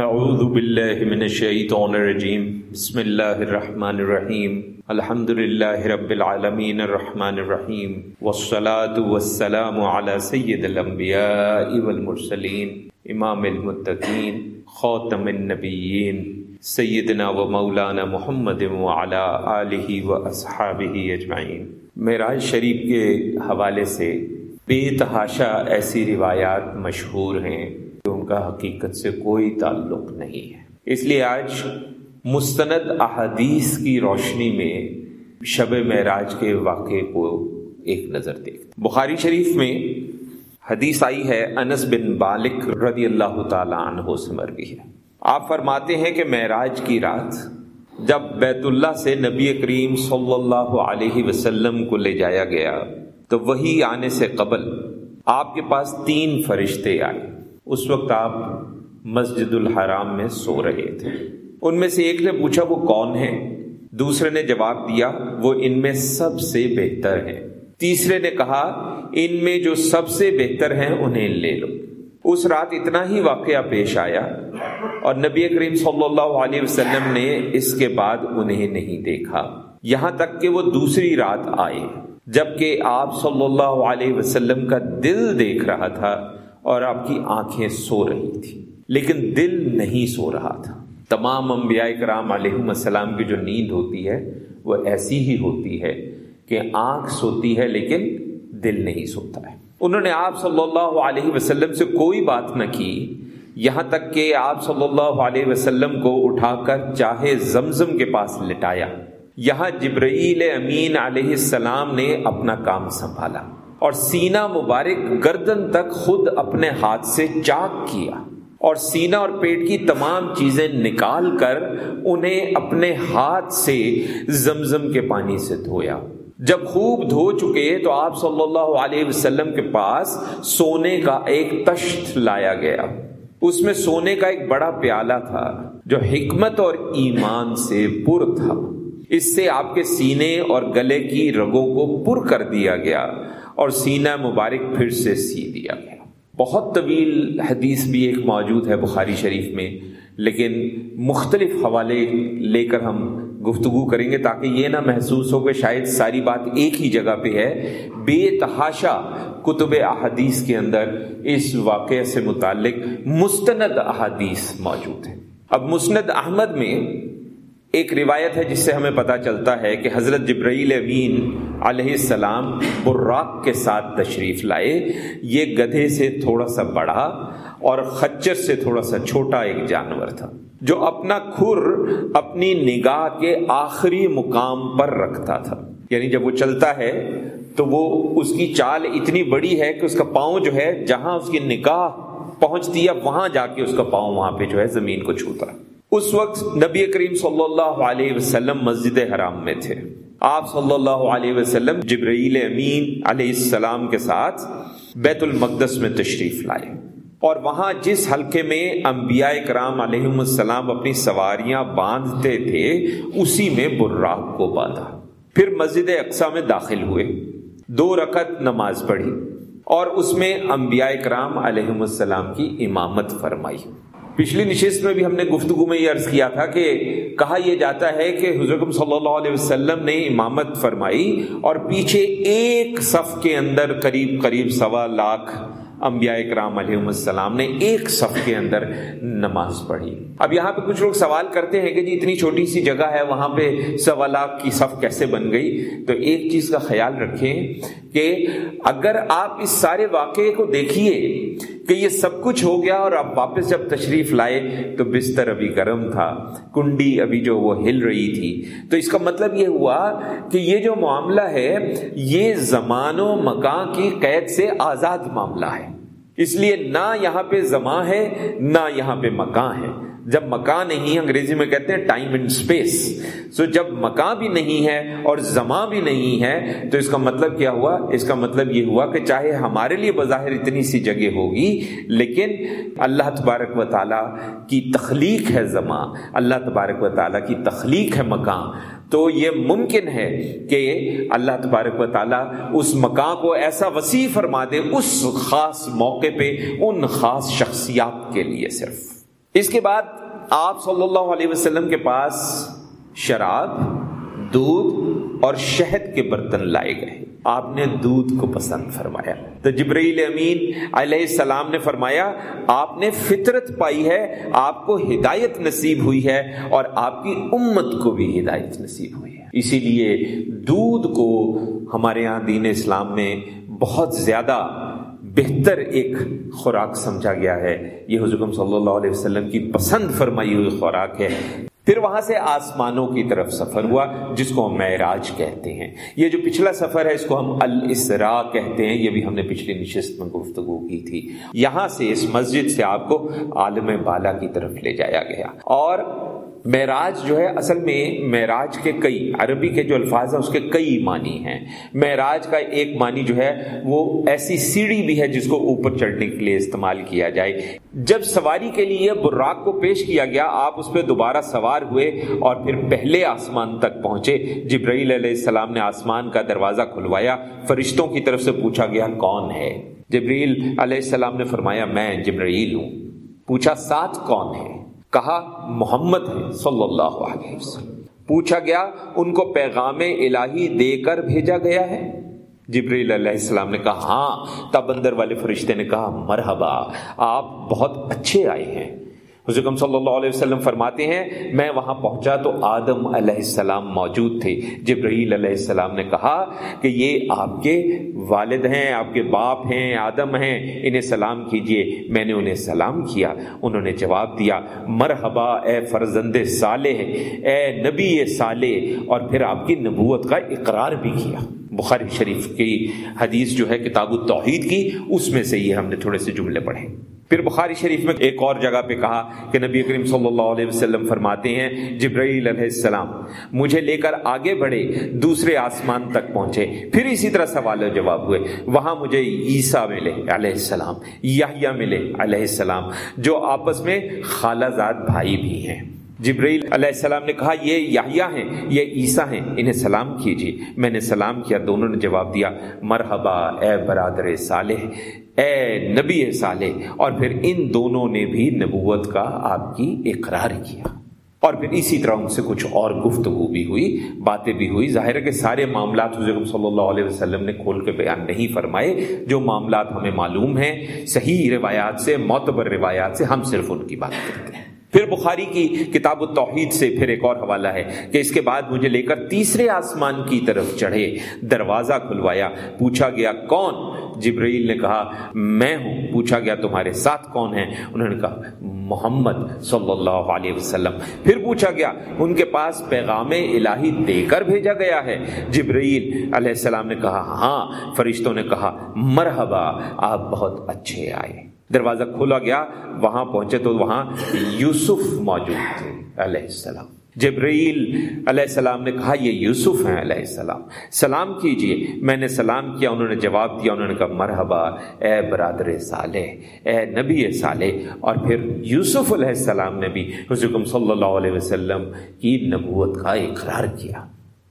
اعوذ باللہ من الشیطان الرجیم بسم اللہ الرحمن الرحیم الحمد للہ رب العالمین الرحمن الرحیم والصلاة والسلام على سید الانبیاء والمرسلین امام المتقین خاتم النبیین سیدنا و مولانا محمد وعلى آلہ و اصحابہ اجمعین معراج شریف کے حوالے سے بے تحاشا ایسی روایات مشہور ہیں کا حقیقت سے کوئی تعلق نہیں ہے۔ اس لیے آج مستند احادیث کی روشنی میں شب معراج کے واقعے کو ایک نظر دیکھ بخاری شریف میں حدیث آئی ہے، انس بن بالک رضی اللہ تعالی عنہ سے مرگی ہے۔ آپ فرماتے ہیں کہ معراج کی رات جب بیت اللہ سے نبی کریم صلی اللہ علیہ وسلم کو لے جایا گیا، تو وہی آنے سے قبل آپ کے پاس تین فرشتے آئے۔ اس وقت آپ مسجد الحرام میں سو رہے تھے۔ ان میں سے ایک نے پوچھا، وہ کون ہے دوسرے نے جواب دیا، وہ ان میں سب سے بہتر ہے تیسرے نے کہا، ان میں جو سب سے بہتر ہیں، انہیں لے لو۔ اس رات اتنا ہی واقعہ پیش آیا اور نبی کریم صلی اللہ علیہ وسلم نے اس کے بعد انہیں نہیں دیکھا۔ یہاں تک کہ وہ دوسری رات آئے۔ جبکہ آپ صلی اللہ علیہ وسلم کا دل دیکھ رہا تھا اور آپ کی آنکھیں سو رہی تھی، لیکن دل نہیں سو رہا تھا۔ تمام انبیاء کرام علیہ السلام کی جو نیند ہوتی ہے، وہ ایسی ہی ہوتی ہے کہ آنکھ سوتی ہے لیکن دل نہیں سوتا ہے۔ انہوں نے آپ صلی اللہ علیہ وسلم سے کوئی بات نہ کی۔ یہاں تک کہ آپ صلی اللہ علیہ وسلم کو اٹھا کر چاہے زمزم کے پاس لٹایا۔ یہاں جبرائیل امین علیہ السلام نے اپنا کام سنبھالا۔ اور سینہ مبارک گردن تک خود اپنے ہاتھ سے چاک کیا اور سینہ اور پیٹ کی تمام چیزیں نکال کر انہیں اپنے ہاتھ سے زمزم کے پانی سے دھویا۔ جب خوب دھو چکے تو آپ صلی اللہ علیہ وسلم کے پاس سونے کا ایک تشت لایا گیا۔ اس میں سونے کا ایک بڑا پیالہ تھا جو حکمت اور ایمان سے پر تھا۔ اس سے آپ کے سینے اور گلے کی رگوں کو پر کر دیا گیا۔ اور سینہ مبارک پھر سے سی دیا گیا۔ بہت طویل حدیث بھی ایک موجود ہے بخاری شریف میں، لیکن مختلف حوالے لے کر ہم گفتگو کریں گے تاکہ یہ نہ محسوس ہو کہ شاید ساری بات ایک ہی جگہ پہ ہے۔ بے تحاشا کتب احادیث کے اندر اس واقعے سے متعلق مستند احادیث موجود ہے اب مسند احمد میں ایک روایت ہے جس سے ہمیں پتا چلتا ہے کہ حضرت جبرائیل امین علیہ السلام براق کے ساتھ تشریف لائے۔ یہ گدھے سے تھوڑا سا بڑا اور خچر سے تھوڑا سا چھوٹا ایک جانور تھا، جو اپنا کھر اپنی نگاہ کے آخری مقام پر رکھتا تھا۔ یعنی جب وہ چلتا ہے تو وہ اس کی چال اتنی بڑی ہے کہ اس کا پاؤں جو ہے، جہاں اس کی نگاہ پہنچتی ہے وہاں جا کے اس کا پاؤں وہاں پہ جو ہے زمین کو چھوتا ہے اس وقت نبی کریم صلی اللہ علیہ وسلم مسجد حرام میں تھے۔ آپ صلی اللہ علیہ وسلم جبرائیل امین علیہ السلام کے ساتھ بیت المقدس میں تشریف لائے۔ اور وہاں جس حلقے میں انبیاء کرام علیہ السلام اپنی سواریاں باندھتے تھے، اسی میں براق کو باندھا۔ پھر مسجد اقسا میں داخل ہوئے۔ دو رکعت نماز پڑھی اور اس میں انبیاء کرام علیہ السلام کی امامت فرمائی۔ پچھلی نشست میں بھی ہم نے گفتگو میں یہ عرض کیا تھا کہ کہا یہ جاتا ہے کہ حضرت صلی اللہ علیہ وسلم نے امامت فرمائی اور پیچھے ایک صف کے اندر قریب قریب سوا لاکھ انبیاء اکرام علیہ السلام نے ایک صف کے اندر نماز پڑھی۔ اب یہاں پہ کچھ لوگ سوال کرتے ہیں کہ جی اتنی چھوٹی سی جگہ ہے، وہاں پہ سوا لاکھ کی صف کیسے بن گئی؟ تو ایک چیز کا خیال رکھیں کہ اگر آپ اس سارے واقعے کو دیکھیے کہ یہ سب کچھ ہو گیا اور آپ واپس جب تشریف لائے تو بستر ابھی گرم تھا، کنڈی ابھی جو وہ ہل رہی تھی۔ تو اس کا مطلب یہ ہوا کہ یہ جو معاملہ ہے، یہ زمان و مکان کی قید سے آزاد معاملہ ہے۔ اس لیے نہ یہاں پہ زماں ہے، نہ یہاں پہ مکان ہے۔ جب مکان نہیں انگریزی میں کہتے ہیں ٹائم اینڈ اسپیس سو جب مکان بھی نہیں ہے اور زماں بھی نہیں ہے، تو اس کا مطلب کیا ہوا؟ اس کا مطلب یہ ہوا کہ چاہے ہمارے لیے بظاہر اتنی سی جگہ ہوگی، لیکن اللہ تبارک و تعالیٰ کی تخلیق ہے زماں اللہ تبارک و تعالیٰ کی تخلیق ہے مکان. تو یہ ممکن ہے کہ اللہ تبارک و تعالیٰ اس مکان کو ایسا وسیع فرما دے، اس خاص موقع پہ، ان خاص شخصیات کے لیے صرف. اس کے بعد آپ صلی اللہ علیہ وسلم کے پاس شراب، دودھ اور شہد کے برتن لائے گئے۔ آپ نے دودھ کو پسند فرمایا۔ تو جبرائیل امین علیہ السلام نے فرمایا، آپ نے فطرت پائی ہے، آپ کو ہدایت نصیب ہوئی ہے اور آپ کی امت کو بھی ہدایت نصیب ہوئی ہے۔ اسی لیے دودھ کو ہمارے یہاں دین اسلام میں بہت زیادہ بہتر ایک خوراک سمجھا گیا ہے۔ یہ حضرت صلی اللہ علیہ وسلم کی پسند فرمائی ہوئی خوراک ہے۔ پھر وہاں سے آسمانوں کی طرف سفر ہوا، جس کو ہم معراج کہتے ہیں۔ یہ جو پچھلا سفر ہے، اس کو ہم الاسرا کہتے ہیں۔ یہ بھی ہم نے پچھلی نشست میں گفتگو کی تھی۔ یہاں سے اس مسجد سے آپ کو عالم بالا کی طرف لے جایا گیا۔ اور معراج جو ہے، اصل میں معراج کے کئی، عربی کے جو الفاظ ہیں، اس کے کئی معنی ہیں۔ معراج کا ایک معنی جو ہے، وہ ایسی سیڑھی بھی ہے جس کو اوپر چڑھنے کے لیے استعمال کیا جائے۔ جب سواری کے لیے براق کو پیش کیا گیا، آپ اس پہ دوبارہ سوار ہوئے اور پھر پہلے آسمان تک پہنچے۔ جبرائیل علیہ السلام نے آسمان کا دروازہ کھلوایا۔ فرشتوں کی طرف سے پوچھا گیا، کون ہے؟ جبریل علیہ السلام نے فرمایا، میں جبرائیل ہوں۔ پوچھا، ساتھ کون ہے؟ کہا، محمد ہے، صلی اللہ علیہ وسلم۔ پوچھا گیا، ان کو پیغام الہی دے کر بھیجا گیا ہے؟ جبریل علیہ السلام نے کہا ہاں تب اندر والے فرشتے نے کہا، مرحبا، آپ بہت اچھے آئے ہیں۔ حضرت صلی اللہ علیہ وسلم فرماتے ہیں، میں وہاں پہنچا تو آدم علیہ السلام موجود تھے۔ جبرائیل علیہ السلام نے کہا کہ یہ آپ کے والد ہیں، آپ کے باپ ہیں، آدم ہیں، انہیں سلام کیجیے۔ میں نے انہیں سلام کیا، انہوں نے جواب دیا، مرحبا، اے فرزند صالح، اے نبی صالح۔ اور پھر آپ کی نبوت کا اقرار بھی کیا۔ بخاری شریف کی حدیث جو ہے، کتاب التوحید کی، اس میں سے یہ ہم نے تھوڑے سے جملے پڑھے۔ پھر بخاری شریف میں ایک اور جگہ پہ کہا کہ نبی کریم صلی اللہ علیہ وسلم فرماتے ہیں، جبرائیل علیہ السلام، مجھے لے کر آگے بڑھے، دوسرے آسمان تک پہنچے۔ پھر اسی طرح سوال و جواب ہوئے، وہاں مجھے عیسیٰ ملے علیہ السلام، یحییٰ ملے علیہ السلام، جو آپس میں خالہ زاد بھائی بھی ہیں۔ جبرائیل علیہ السلام نے کہا، یہ یاہیا ہیں، یہ عیسیٰ ہیں، انہیں سلام کیجیے میں نے سلام کیا، دونوں نے جواب دیا، مرحبا، اے برادر صالح، اے نبی صالح۔ اور پھر ان دونوں نے بھی نبوت کا آپ کی اقرار کیا۔ اور پھر اسی طرح ان سے کچھ اور گفتگو بھی ہوئی، باتیں بھی ہوئی۔ ظاہر ہے کہ سارے معاملات حضرت صلی اللہ علیہ وسلم نے کھول کے بیان نہیں فرمائے۔ جو معاملات ہمیں معلوم ہیں، صحیح روایات سے، معتبر روایات سے ہم صرف ان کی بات کرتے ہیں۔ پھر بخاری کی کتاب التوحید سے پھر ایک اور حوالہ ہے کہ اس کے بعد مجھے لے کر تیسرے آسمان کی طرف چڑھے، دروازہ کھلوایا، پوچھا گیا، کون؟ جبرائیل نے کہا، میں ہوں. پوچھا گیا، تمہارے ساتھ کون ہیں انہوں نے کہا، محمد صلی اللہ علیہ وسلم. پھر پوچھا گیا، ان کے پاس پیغام الہی دے کر بھیجا گیا ہے؟ جبرائیل علیہ السلام نے کہا ہاں. فرشتوں نے کہا، مرحبا، آپ بہت اچھے آئے۔ دروازہ کھولا گیا، وہاں پہنچے تو وہاں یوسف موجود تھے، علیہ السلام۔ جبرائیل علیہ السلام نے کہا، یہ یوسف ہیں علیہ السلام۔ سلام کیجیے۔ میں نے سلام کیا، انہوں نے جواب دیا، انہوں نے کہا، مرحبا، اے برادر صالح، اے نبی صالح۔ اور پھر یوسف علیہ السلام نے بھی حضرت صلی اللہ علیہ وسلم کی نبوت کا اقرار کیا۔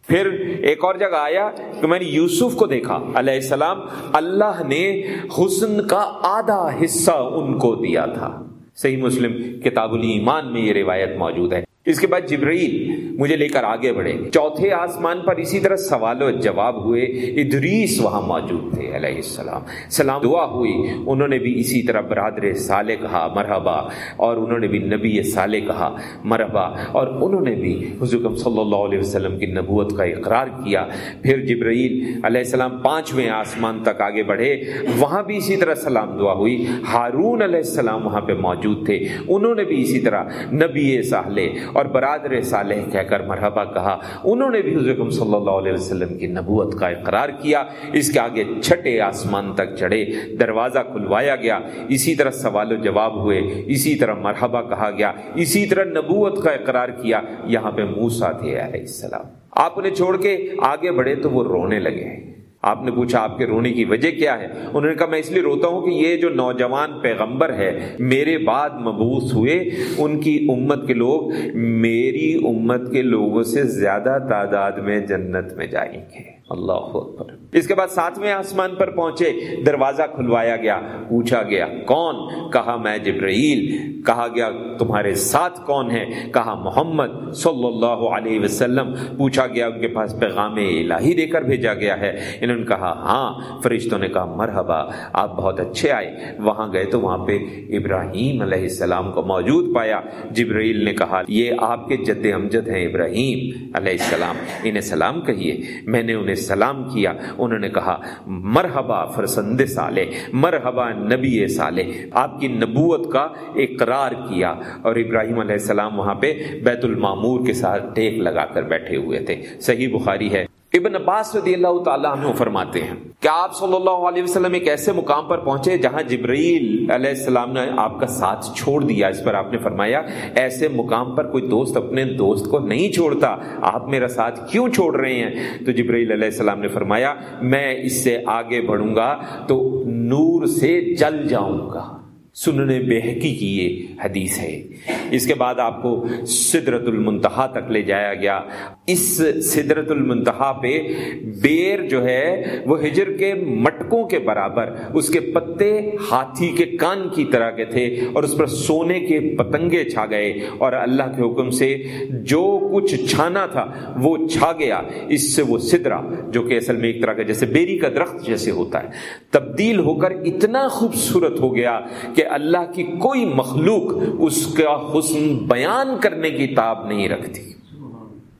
پھر ایک اور جگہ آیا کہ میں نے یوسف کو دیکھا علیہ السلام، اللہ نے حسن کا آدھا حصہ ان کو دیا تھا۔ صحیح مسلم کتاب الایمان میں یہ روایت موجود ہے۔ اس کے بعد جبرائیل مجھے لے کر آگے بڑھے۔ چوتھے آسمان پر اسی طرح سوال و جواب ہوئے، ادریس وہاں موجود تھے علیہ السلام۔ سلام، دعا ہوئی، انہوں نے بھی اسی طرح برادر سالے کہا، مرحبا، اور انہوں نے بھی نبی سالے کہا، مرحبا، اور انہوں نے بھی حضرت صلی اللہ علیہ وسلم کی نبوت کا اقرار کیا۔ پھر جبرائیل علیہ السلام پانچویں آسمان تک آگے بڑھے۔ وہاں بھی اسی طرح سلام، دعا ہوئی۔ ہارون علیہ السلام وہاں پہ موجود تھے۔ انہوں نے بھی اسی طرح نبی سالے اور برادر صالح کہہ کر مرحبا کہا۔ انہوں نے بھی حضرت صلی اللہ علیہ وسلم کی نبوت کا اقرار کیا۔ اس کے آگے چھٹے آسمان تک چڑھے، دروازہ کھلوایا گیا۔ اسی طرح سوال و جواب ہوئے۔ اسی طرح مرحبا کہا گیا۔ اسی طرح نبوت کا اقرار کیا۔ یہاں پہ موسا تھے علیہ السلام۔ آپ انہیں چھوڑ کے آگے بڑھے تو وہ رونے لگے۔ آپ نے پوچھا آپ کے رونے کی وجہ کیا ہے؟ انہوں نے کہا میں اس لیے روتا ہوں کہ یہ جو نوجوان پیغمبر ہے، میرے بعد مبوس ہوئے، ان کی امت کے لوگ، میری امت کے لوگوں سے زیادہ تعداد میں جنت میں جائیں گے۔ اللہ اکبر۔ اس کے بعد ساتویں آسمان پر پہنچے، دروازہ کھلوایا گیا، پوچھا گیا، کون؟ کہا، میں جبرائیل. کہا گیا، تمہارے ساتھ کون ہے؟ کہا، محمد صلی اللہ علیہ وسلم. پوچھا گیا، ان کے پاس پیغام الہی دے کر بھیجا گیا ہے؟ انہوں نے کہا ہاں فرشتوں نے کہا، مرحبا، آپ بہت اچھے آئے، وہاں گئے تو وہاں پہ ابراہیم علیہ السلام کو موجود پایا۔ جبرائیل نے کہا، یہ آپ کے جد امجد ہیں ابراہیم علیہ السلام، انہیں سلام کہیے، میں نے انہیں سلام کیا انہوں نے کہا، مرحبا فرسند سالے مرحبا نبی سالے آپ کی نبوت کا اقرار کیا۔ اور ابراہیم علیہ السلام وہاں پہ بیت المامور کے ساتھ ٹیک لگا کر بیٹھے ہوئے تھے۔ صحیح بخاری ہے۔ ابن عباس رضی اللہ تعالیٰ عنہ فرماتے ہیں کہ آپ صلی اللہ علیہ وسلم ایک ایسے مقام پر پہنچے جہاں جبرائیل علیہ السلام نے آپ کا ساتھ چھوڑ دیا۔ اس پر آپ نے فرمایا، ایسے مقام پر کوئی دوست اپنے دوست کو نہیں چھوڑتا۔ آپ میرا ساتھ کیوں چھوڑ رہے ہیں؟ تو جبرائیل علیہ السلام نے فرمایا، میں اس سے آگے بڑھوں گا تو نور سے جل جاؤں گا۔ سننے بے حقی کی یہ حدیث ہے۔ اس کے بعد آپ کو سدرت المنتہا تک لے جایا گیا۔ اس سدرت المنتہا پہ بیر جو ہے، وہ ہجر کے مٹکوں کے برابر، اس کے پتے ہاتھی کے کان کی طرح کے تھے اور اس پر سونے کے پتنگے چھا گئے۔ اور اللہ کے حکم سے جو کچھ چھانا تھا، وہ چھا گیا۔ اس سے وہ سدرا جو کہ اصل میں ایک طرح کا جیسے بیری کا درخت جیسے ہوتا ہے، تبدیل ہو کر اتنا خوبصورت ہو گیا کہ اللہ کی کوئی مخلوق اس کا حسن بیان کرنے کی تاب نہیں رکھتی۔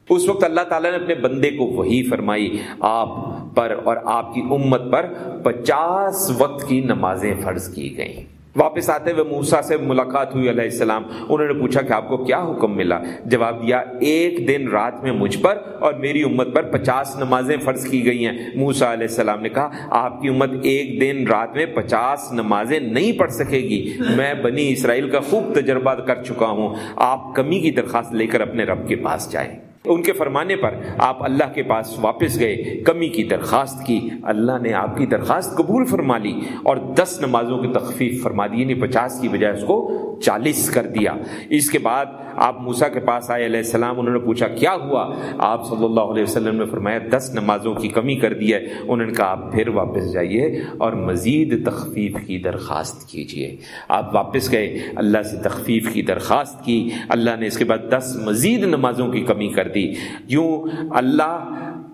اس وقت اللہ تعالیٰ نے اپنے بندے کو وہی فرمائی، آپ پر اور آپ کی امت پر پچاس وقت کی نمازیں فرض کی گئیں۔ واپس آتے ہوئے موسا سے ملاقات ہوئی علیہ السلام۔ انہوں نے پوچھا کہ آپ کو کیا حکم ملا؟ جواب دیا، ایک دن رات میں مجھ پر اور میری امت پر پچاس نمازیں فرض کی گئی ہیں۔ موسا علیہ السلام نے کہا، آپ کی امت ایک دن رات میں پچاس نمازیں نہیں پڑھ سکے گی۔ میں بنی اسرائیل کا خوب تجربہ کر چکا ہوں۔ آپ کمی کی درخواست لے کر اپنے رب کے پاس جائیں۔ ان کے فرمانے پر آپ اللہ کے پاس واپس گئے، کمی کی درخواست کی۔ اللہ نے آپ کی درخواست قبول فرما لی اور دس نمازوں کی تخفیف فرما دی یعنی پچاس کی بجائے اس کو چالیس کر دیا۔ اس کے بعد آپ موسا کے پاس آئے، علیہ السلام، انہوں نے پوچھا، کیا ہوا؟ آپ صلی اللہ علیہ وسلم نے فرمایا، دس نمازوں کی کمی کر دی ہے۔ انہوں نے کہا، آپ پھر واپس جائیے اور مزید تخفیف کی درخواست کیجیے۔ آپ واپس گئے، اللہ سے تخفیف کی درخواست کی۔ اللہ نے اس کے بعد دس مزید نمازوں کی کمی کر دی۔ یوں اللہ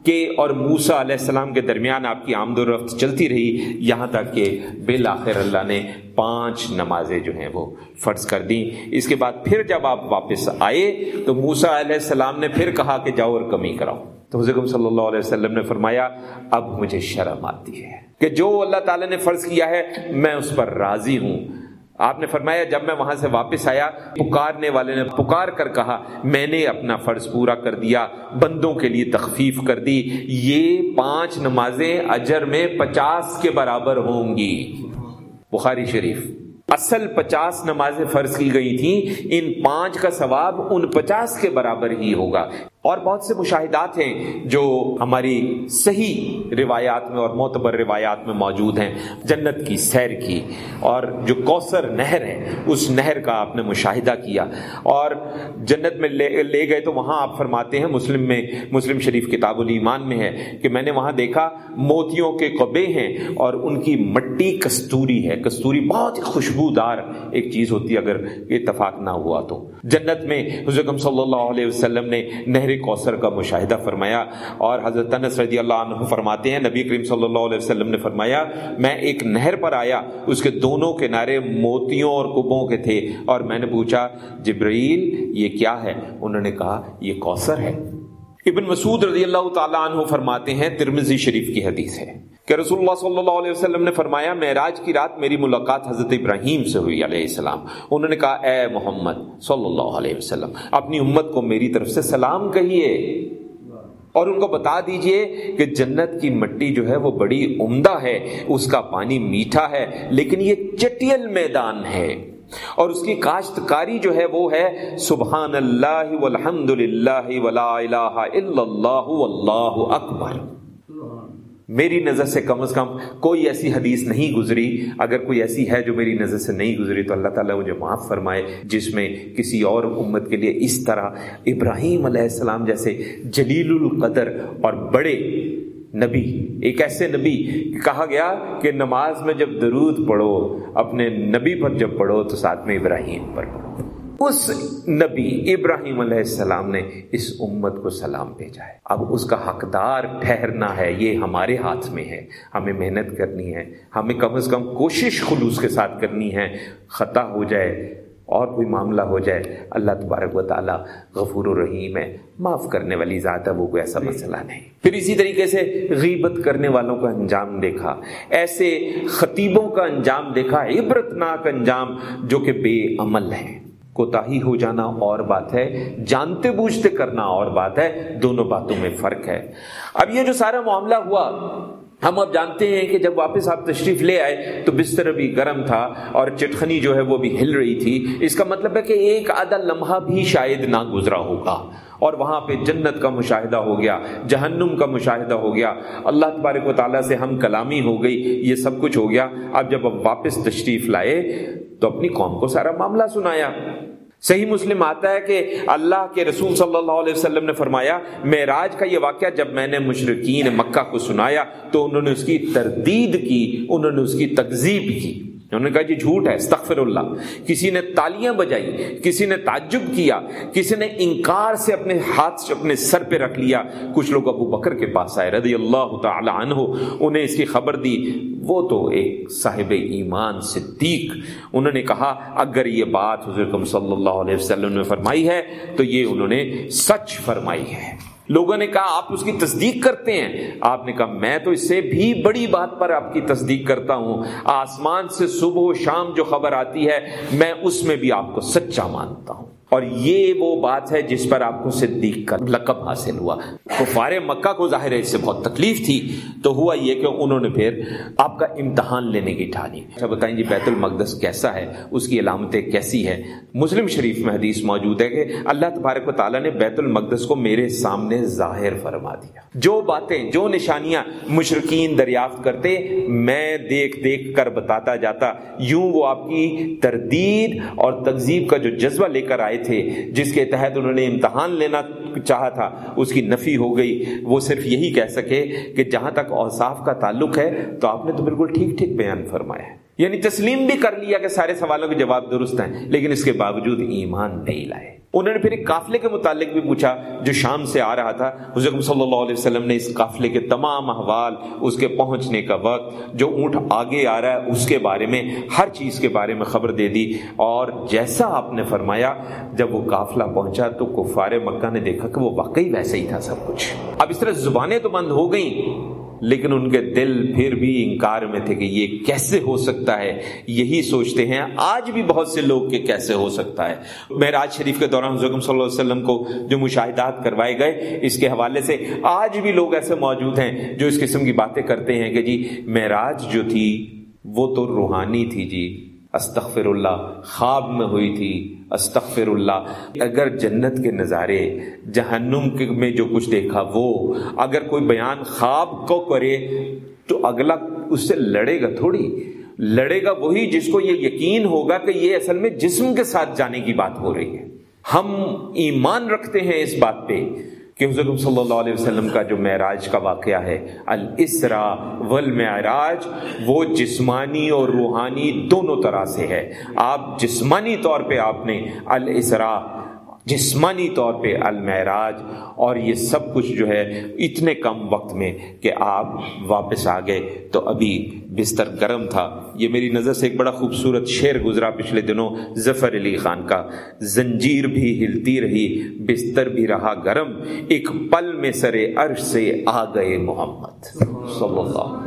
کے اور موسا علیہ السلام کے درمیان آپ کی آمد و رفت چلتی رہی، یہاں تک کہ بالآخر اللہ نے پانچ نمازیں جو ہیں وہ فرض کر دیں۔ اس کے بعد پھر جب آپ واپس آئے تو موسا علیہ السلام نے پھر کہا کہ جاؤ اور کمی کراؤ۔ تو حضرت صلی اللہ علیہ وسلم نے فرمایا، اب مجھے شرم آتی ہے کہ جو اللہ تعالیٰ نے فرض کیا ہے، میں اس پر راضی ہوں۔ آپ نے فرمایا، جب میں وہاں سے واپس آیا، پکارنے والے نے پکار کر کہا، میں نے اپنا فرض پورا کر دیا، بندوں کے لیے تخفیف کر دی، یہ پانچ نمازیں اجر میں پچاس کے برابر ہوں گی۔ بخاری شریف، اصل پچاس نمازیں فرض کی گئی تھیں، ان پانچ کا ثواب ان پچاس کے برابر ہی ہوگا۔ اور بہت سے مشاہدات ہیں جو ہماری صحیح روایات میں اور معتبر روایات میں موجود ہیں، جنت کی، سیر کی، اور جو کوثر نہر ہے اس نہر کا آپ نے مشاہدہ کیا۔ اور جنت میں لے لے گئے تو وہاں آپ فرماتے ہیں، مسلم میں، مسلم شریف کتاب الایمان میں ہے کہ میں نے وہاں دیکھا موتیوں کے قبے ہیں اور ان کی مٹی کستوری ہے۔ کستوری بہت ہی خوشبودار ایک چیز ہوتی ہے اگر اتفاق نہ ہوا تو۔ جنت میں حضرت صلی اللہ علیہ وسلم نے نہر کوثر کا مشاہدہ فرمایا اور حضرت انس رضی اللہ عنہ فرماتے ہیں، نبی کریم صلی اللہ علیہ وسلم نے فرمایا، میں ایک نہر پر آیا، اس کے دونوں کنارے موتیوں اور کبوں کے تھے اور میں نے پوچھا، جبرائیل، یہ کیا ہے؟ انہوں نے کہا، یہ کوثر ہے۔ ابن مسعود رضی اللہ تعالیٰ عنہ فرماتے ہیں ترمزی شریف کی حدیث ہے۔ کہ رسول اللہ صلی اللہ علیہ وسلم نے فرمایا، معراج کی رات میری ملاقات حضرت ابراہیم سے ہوئی علیہ السلام۔ انہوں نے کہا، اے محمد صلی اللہ علیہ وسلم، اپنی امت کو میری طرف سے سلام کہیے اور ان کو بتا دیجیے کہ جنت کی مٹی جو ہے وہ بڑی عمدہ ہے، اس کا پانی میٹھا ہے، لیکن یہ چٹیل میدان ہے۔ اور اس کی کاشتکاری جو ہے وہ ہے، سبحان اللہ والحمد للہ ولا الہ الا اللہ واللہ اکبر۔ میری نظر سے کم از کم کوئی ایسی حدیث نہیں گزری۔ اگر کوئی ایسی ہے جو میری نظر سے نہیں گزری تو اللہ تعالیٰ مجھے معاف فرمائے، جس میں کسی اور امت کے لیے اس طرح ابراہیم علیہ السلام جیسے جلیل القدر اور بڑے نبی، ایک ایسے نبی کہا گیا کہ نماز میں جب درود پڑھو، اپنے نبی پر جب پڑھو تو ساتھ میں ابراہیم پر پڑھو۔ اس نبی ابراہیم علیہ السلام نے اس امت کو سلام بھیجا ہے۔ اب اس کا حقدار ٹھہرنا ہے، یہ ہمارے ہاتھ میں ہے۔ ہمیں محنت کرنی ہے، ہمیں کم از کم کوشش خلوص کے ساتھ کرنی ہے۔ خطا ہو جائے، اور کوئی معاملہ ہو جائے، اللہ تبارک و تعالیٰ غفور الرحیم ہے۔ معاف کرنے والی ذات ہے، وہ کوئی ایسا مسئلہ نہیں۔ پھر اسی طریقے سے غیبت کرنے والوں کا انجام دیکھا۔ ایسے خطیبوں کا انجام دیکھا، عبرتناک انجام جو کہ بے عمل ہیں۔ کوتاہی ہو جانا اور بات ہے، جانتے بوجھتے کرنا اور بات ہے، دونوں باتوں میں فرق ہے۔ اب یہ جو سارا معاملہ ہوا، ہم اب جانتے ہیں کہ جب واپس آپ تشریف لے آئے تو بستر بھی گرم تھا اور چٹخنی جو ہے وہ بھی ہل رہی تھی۔ اس کا مطلب ہے کہ ایک آدھا لمحہ بھی شاید نہ گزرا ہوگا۔ اور وہاں پہ جنت کا مشاہدہ ہو گیا، جہنم کا مشاہدہ ہو گیا۔ اللہ تبارک و تعالیٰ سے ہم کلامی ہو گئی، یہ سب کچھ ہو گیا۔ اب جب اب واپس تشریف لائے، تو اپنی قوم کو سارا معاملہ سنایا۔ صحیح مسلم آتا ہے کہ اللہ کے رسول صلی اللہ علیہ وسلم نے فرمایا، معراج کا یہ واقعہ جب میں نے مشرقین مکہ کو سنایا، تو انہوں نے اس کی تردید کی، انہوں نے اس کی تکذیب کی۔ انہوں نے کہا جی جھوٹ ہے، استغفر اللہ۔ کسی نے تالیاں بجائی، کسی نے تعجب کیا، کسی نے انکار سے اپنے ہاتھ سے اپنے سر پہ رکھ لیا۔ کچھ لوگ ابو بکر کے پاس آئے، رضی اللہ تعالی عنہ، انہیں اس کی خبر دی۔ وہ تو ایک صاحب ایمان صدیق۔ انہوں نے کہا، اگر یہ بات حضرت صلی اللہ علیہ وسلم نے فرمائی ہے، تو یہ انہوں نے سچ فرمائی ہے۔ لوگوں نے کہا، آپ اس کی تصدیق کرتے ہیں۔ آپ نے کہا، میں تو اس سے بھی بڑی بات پر آپ کی تصدیق کرتا ہوں۔ آسمان سے صبح و شام جو خبر آتی ہے، میں اس میں بھی آپ کو سچا مانتا ہوں۔ اور یہ وہ بات ہے جس پر آپ کو صدیق کا لقب حاصل ہوا۔ کفار مکہ کو ظاہر ہے اس سے بہت تکلیف تھی، تو ہوا یہ کہ انہوں نے پھر آپ کا امتحان لینے کی ٹھانی۔ اچھا بتائیں جی بیت المقدس کیسا ہے؟ اس کی علامتیں کیسی ہے مسلم شریف میں حدیث موجود ہے کہ اللہ تبارک و تعالیٰ نے بیت المقدس کو میرے سامنے ظاہر فرما دیا۔ جو باتیں، جو نشانیاں مشرقین دریافت کرتے، میں دیکھ دیکھ کر بتاتا جاتا، یوں وہ آپ کی تردید اور تقزیب کا جو جذبہ لے کر آئے تھے، جس کے تحت انہوں نے امتحان لینا چاہا تھا، اس کی نفی ہو گئی۔ وہ صرف یہی کہہ سکے کہ جہاں تک اوصاف کا تعلق ہے، تو آپ نے تو بالکل ٹھیک ٹھیک بیان فرمایا ہے۔ یعنی تسلیم بھی کر لیا کہ سارے سوالوں کے جواب درست ہیں، لیکن اس کے باوجود ایمان نہیں لائے۔ انہوں نے پھر ایک قافلے کے متعلق بھی پوچھا جو شام سے آ رہا تھا۔ حضرت صلی اللہ علیہ وسلم نے اس قافلے کے تمام احوال، اس کے پہنچنے کا وقت، جو اونٹ آگے آ رہا ہے، اس کے بارے میں، ہر چیز کے بارے میں خبر دے دی۔ اور جیسا آپ نے فرمایا، جب وہ قافلہ پہنچا تو کفار مکہ نے دیکھا کہ وہ واقعی ویسے ہی تھا سب کچھ۔ اب اس طرح زبانیں تو بند ہو گئیں۔ لیکن ان کے دل پھر بھی انکار میں تھے کہ یہ کیسے ہو سکتا ہے؟ یہی سوچتے ہیں۔ آج بھی بہت سے لوگ کہ کیسے ہو سکتا ہے۔ معراج شریف کے دوران حضرت صلی اللہ علیہ وسلم کو جو مشاہدات کروائے گئے، اس کے حوالے سے آج بھی لوگ ایسے موجود ہیں جو اس قسم کی باتیں کرتے ہیں کہ جی معراج جو تھی، وہ تو روحانی تھی جی۔ استغفر اللہ، خواب میں ہوئی تھی۔ استغفر اللہ اگر جنت کے نظارے، جہنم میں جو کچھ دیکھا وہ، اگر کوئی بیان خواب کو کرے، تو اگلا اس سے لڑے گا تھوڑی۔ لڑے گا وہی جس کو یہ یقین ہوگا کہ یہ اصل میں جسم کے ساتھ جانے کی بات ہو رہی ہے۔ ہم ایمان رکھتے ہیں اس بات پہ۔ کہ حضرت صلی اللہ علیہ وسلم کا جو معراج کا واقعہ ہے، الاسرا والمعراج، وہ جسمانی اور روحانی دونوں طرح سے ہے۔ آپ جسمانی طور پہ آپ نے الاسرا جسمانی طور پہ المعراج اور یہ سب کچھ جو ہے اتنے کم وقت میں کہ آپ واپس آ گئے تو ابھی بستر گرم تھا۔ یہ میری نظر سے ایک بڑا خوبصورت شعر گزرا پچھلے دنوں ظفر علی خان کا۔ زنجیر بھی ہلتی رہی، بستر بھی رہا گرم۔ ایک پل میں سرے عرش سے آ گئے محمد۔ صلی اللہ علیہ وسلم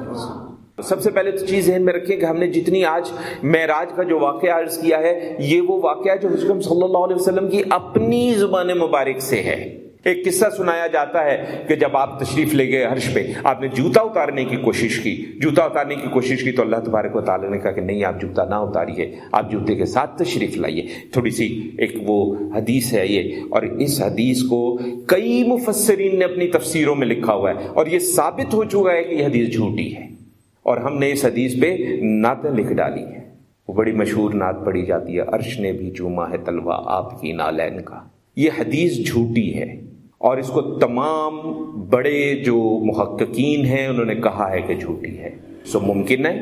سب سے پہلے تو چیز ذہن میں رکھیں کہ ہم نے جتنی آج معراج کا جو واقعہ عرض کیا ہے، یہ وہ واقعہ جو حضرت صلی اللہ علیہ وسلم کی اپنی زبان مبارک سے ہے۔ ایک قصہ سنایا جاتا ہے کہ جب آپ تشریف لے گئے عرش پہ، آپ نے جوتا اتارنے کی کوشش کی۔ جوتا اتارنے کی کوشش کی تو اللہ تبارک و تعالیٰ نے کہا کہ نہیں، آپ جوتا نہ اتاریے، آپ جوتے کے ساتھ تشریف لائیے۔ تھوڑی سی ایک وہ حدیث ہے یہ۔ اور اس حدیث کو کئی مفسرین نے اپنی تفسیروں میں لکھا ہوا ہے۔ اور یہ ثابت ہو چکا ہے کہ یہ حدیث جھوٹی ہے۔ اور ہم نے اس حدیث پہ نعتیں لکھ ڈالی ہیں۔ وہ بڑی مشہور نعت پڑھی جاتی ہے، عرش نے بھی چوما ہے تلوا آپ کی نالین کا۔ یہ حدیث جھوٹی ہے اور اس کو تمام بڑے جو محققین ہیں، انہوں نے کہا ہے کہ جھوٹی ہے۔ سو ممکن ہے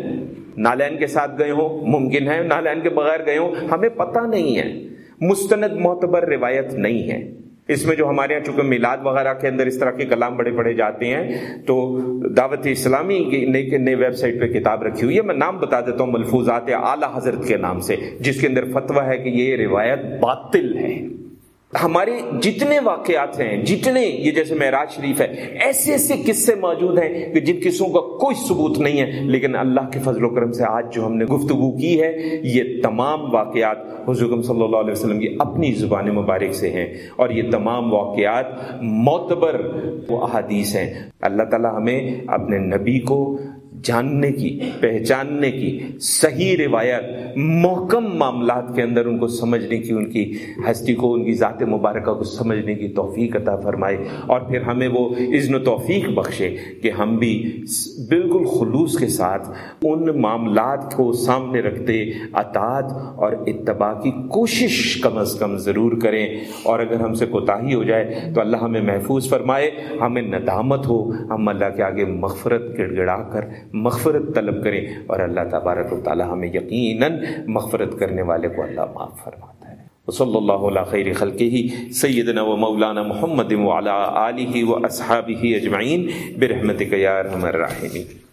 نالین کے ساتھ گئے ہوں، ممکن ہے نالین کے بغیر گئے ہوں، ہمیں پتہ نہیں ہے۔ مستند معتبر روایت نہیں ہے۔ اس میں جو ہمارے یہاں چونکہ میلاد وغیرہ کے اندر اس طرح کے کلام بڑے پڑھے جاتے ہیں، تو دعوت اسلامی کی نئی ویب سائٹ پہ کتاب رکھی ہوئی ہے۔ میں نام بتا دیتا ہوں ملفوظات اعلیٰ حضرت کے نام سے، جس کے اندر فتویٰ ہے کہ یہ روایت باطل ہے۔ ہمارے جتنے واقعات ہیں، جتنے یہ جیسے معراج شریف ہے، ایسے ایسے قصے موجود ہیں کہ جن قصوں کا کوئی ثبوت نہیں ہے۔ لیکن اللہ کے فضل و کرم سے آج جو ہم نے گفتگو کی ہے، یہ تمام واقعات حضرت صلی اللہ علیہ وسلم کی اپنی زبان مبارک سے ہیں۔ اور یہ تمام واقعات معتبر وہ احادیث ہیں۔ اللہ تعالی ہمیں اپنے نبی کو جاننے کی، پہچاننے کی صحیح روایت، محکم معاملات کے اندر ان کو سمجھنے کی، ان کی ہستی کو، ان کی ذات مبارکہ کو سمجھنے کی توفیق عطا فرمائے اور پھر ہمیں وہ عزن و توفیق بخشے کہ ہم بھی بالکل خلوص کے ساتھ ان معاملات کو سامنے رکھتے، اطاعت اور اتباع کی کوشش کم از کم ضرور کریں اور اگر ہم سے کوتاہی ہو جائے تو اللہ ہمیں محفوظ فرمائے، ہمیں ندامت ہو، ہم اللہ کے آگے مغفرت گڑ گڑا کر مغفرت طلب کریں اور اللہ تبارک و تعالی ہمیں یقیناً مغفرت کرنے والے کو اللہ معاف فرماتا ہے۔ صلی اللہ علیہ خیر ہی سیدنا و مولانا محمد وعلی علیہ و اصحابہ اجمعین، برحمتک یا ارحم الراحمین۔